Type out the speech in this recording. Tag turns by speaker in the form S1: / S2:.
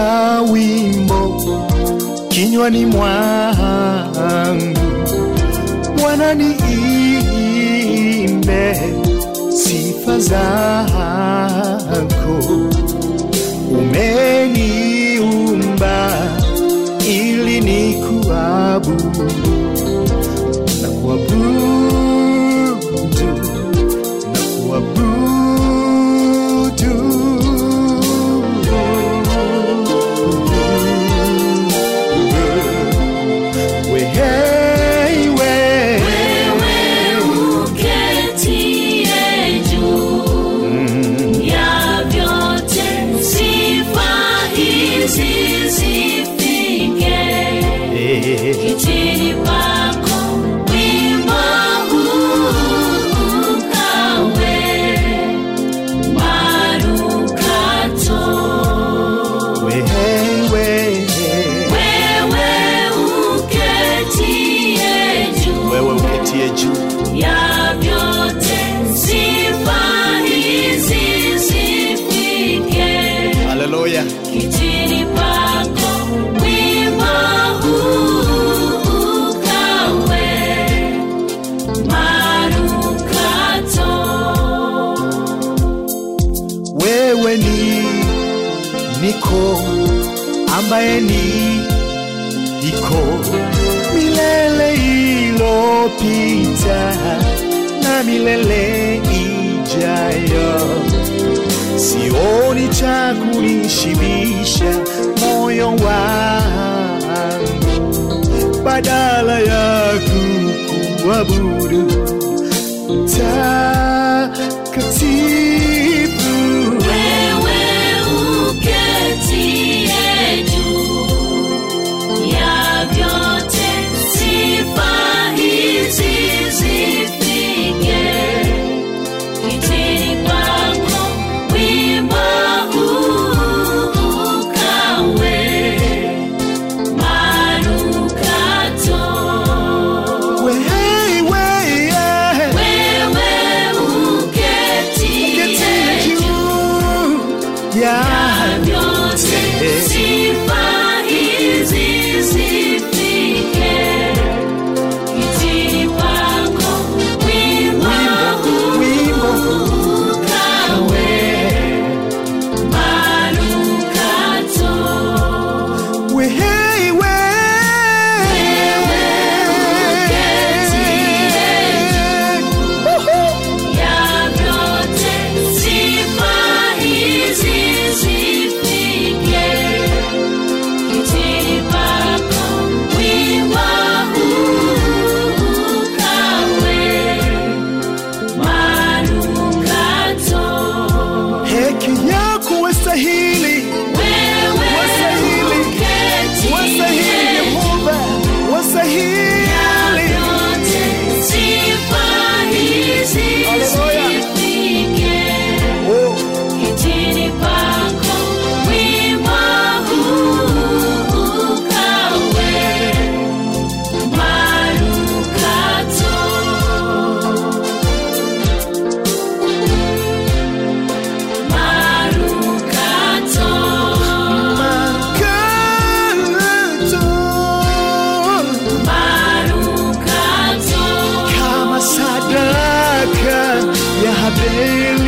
S1: weka wimbo kinywani mwangu. Bwana niimbe sifa zako. Umeniumba ili nikuabudu niko ambaye ni iko. Milele ilopita na milele ijayo kivuli cha kunishibisha moyo wangu, badala ya kukuabudu takatifu. really baby.